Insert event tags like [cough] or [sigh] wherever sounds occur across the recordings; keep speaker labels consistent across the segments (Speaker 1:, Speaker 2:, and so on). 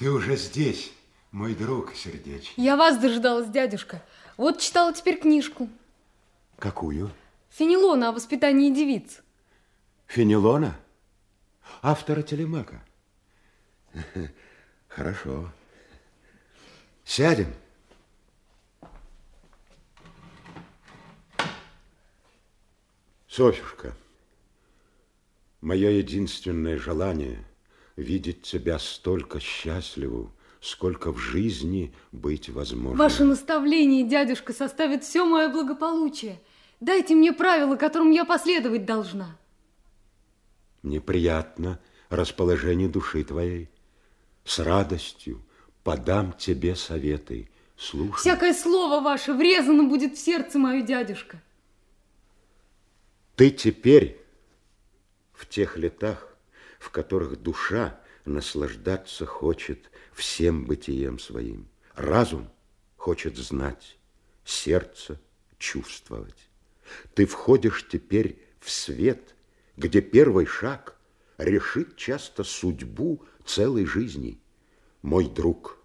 Speaker 1: Ты уже здесь, мой друг сердечный.
Speaker 2: Я вас дожидалась, дядюшка. Вот читала теперь книжку.
Speaker 1: Какую?
Speaker 2: Фенелона о воспитании девиц.
Speaker 1: Фенелона? Автора Телемака? [laughs] Хорошо. Сядем. Софюшка, мое единственное желание видеть тебя столько счастливую, сколько в жизни быть возможно.
Speaker 2: Ваше наставление, дядюшка, составит все мое благополучие. Дайте мне правила, которым я последовать должна.
Speaker 1: Мне приятно расположение души твоей. С радостью подам тебе советы. Слушай.
Speaker 2: Всякое слово ваше врезано будет в сердце мое, дядюшка.
Speaker 1: Ты теперь в тех летах, в которых душа наслаждаться хочет всем бытием своим. Разум хочет знать, сердце чувствовать. Ты входишь теперь в свет, где первый шаг решит часто судьбу целой жизни. Мой друг,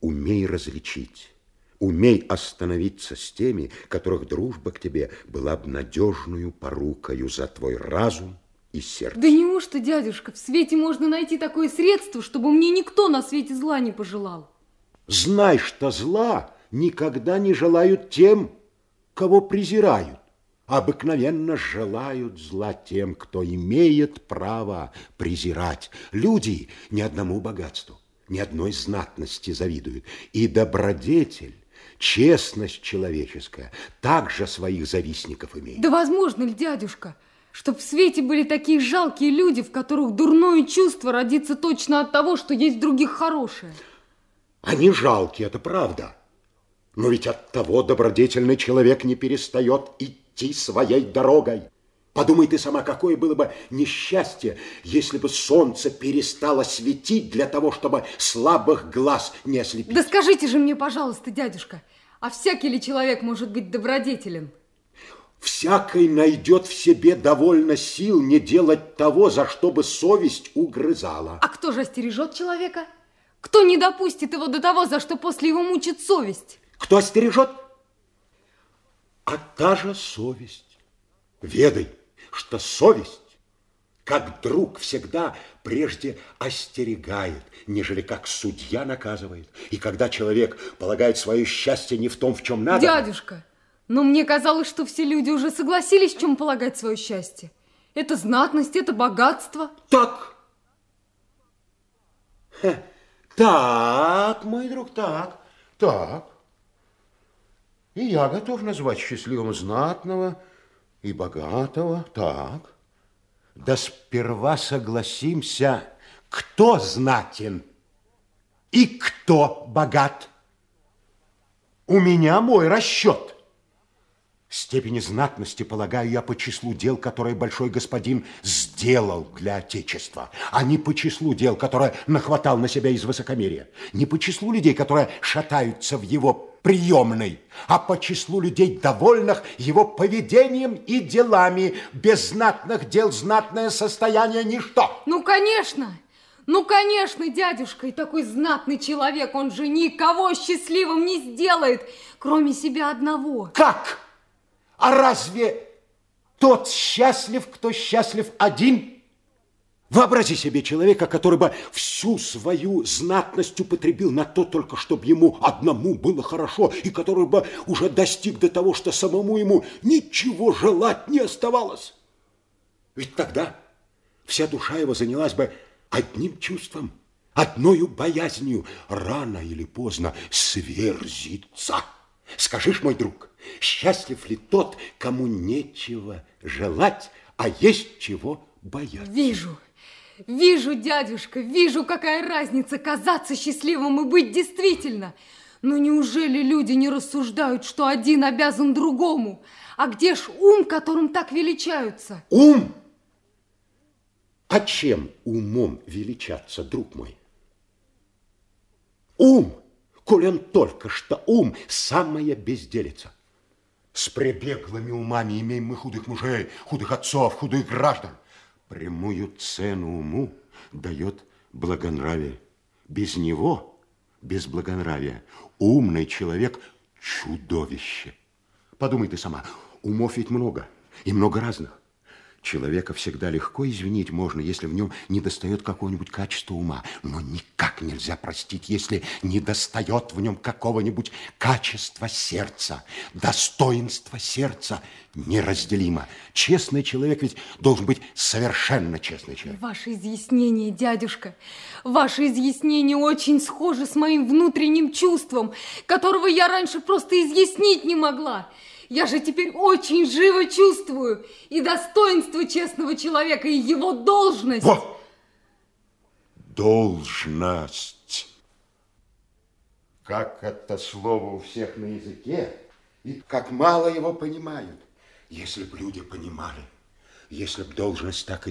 Speaker 1: умей различить, Умей остановиться с теми, которых дружба к тебе была бы надежную порукою за твой разум и сердце.
Speaker 2: Да неужто, дядюшка, в свете можно найти такое средство, чтобы мне никто на свете зла не пожелал?
Speaker 1: Знай, что зла никогда не желают тем, кого презирают. Обыкновенно желают зла тем, кто имеет право презирать. Люди ни одному богатству, ни одной знатности завидуют. И добродетель честность человеческая также своих завистников имеет.
Speaker 2: Да возможно ли, дядюшка, чтоб в свете были такие жалкие люди, в которых дурное чувство родится точно от того, что есть в других хорошее?
Speaker 1: Они жалкие, это правда. Но ведь от того добродетельный человек не перестает идти своей дорогой. Подумай ты сама, какое было бы несчастье, если бы солнце перестало светить для того, чтобы слабых глаз не ослепить.
Speaker 2: Да скажите же мне, пожалуйста, дядюшка, а всякий ли человек может быть добродетелен?
Speaker 1: Всякий найдет в себе довольно сил не делать того, за что бы совесть угрызала.
Speaker 2: А кто же остережет человека? Кто не допустит его до того, за что после его мучит совесть?
Speaker 1: Кто остережет? А та же совесть. Ведай, что совесть, как друг, всегда прежде остерегает, нежели как судья наказывает. И когда человек полагает свое счастье не в том, в чем надо...
Speaker 2: Дядюшка, но мне казалось, что все люди уже согласились, чем полагать свое счастье. Это знатность, это богатство.
Speaker 1: Так. Ха. Так, мой друг, так, так. И я готов назвать счастливым знатного, и богатого, так. Да сперва согласимся, кто знатен и кто богат. У меня мой расчет. Степени знатности полагаю я по числу дел, которые большой господин сделал для Отечества, а не по числу дел, которые нахватал на себя из высокомерия, не по числу людей, которые шатаются в его приемной, а по числу людей, довольных его поведением и делами. Без знатных дел знатное состояние – ничто.
Speaker 2: Ну, конечно, ну, конечно, дядюшка, и такой знатный человек, он же никого счастливым не сделает, кроме себя одного.
Speaker 1: Как? А разве тот счастлив, кто счастлив один? Вообрази себе человека, который бы всю свою знатность употребил на то только, чтобы ему одному было хорошо, и который бы уже достиг до того, что самому ему ничего желать не оставалось. Ведь тогда вся душа его занялась бы одним чувством, одною боязнью рано или поздно Скажишь, мой друг, счастлив ли тот, кому нечего желать, а есть чего бояться?
Speaker 2: Вижу, вижу, дядюшка, вижу, какая разница казаться счастливым и быть действительно. Но неужели люди не рассуждают, что один обязан другому? А где ж ум, которым так величаются?
Speaker 1: Ум? А чем умом величаться, друг мой? Ум – коль он только что ум, самая безделица. С прибеглыми умами имеем мы худых мужей, худых отцов, худых граждан. Прямую цену уму дает благонравие. Без него, без благонравия, умный человек – чудовище. Подумай ты сама, умов ведь много, и много разных. Человека всегда легко извинить можно, если в нем не достает какого-нибудь качества ума. Но никак нельзя простить, если не достает в нем какого-нибудь качества сердца. Достоинство сердца неразделимо. Честный человек ведь должен быть совершенно честный человек.
Speaker 2: Ваше изъяснение, дядюшка, ваше изъяснение очень схоже с моим внутренним чувством, которого я раньше просто изъяснить не могла. Я же теперь очень живо чувствую и достоинство честного человека, и его должность.
Speaker 1: Вот! Должность. Как это слово у всех на языке, и как мало его понимают. Если б люди понимали, если б должность так и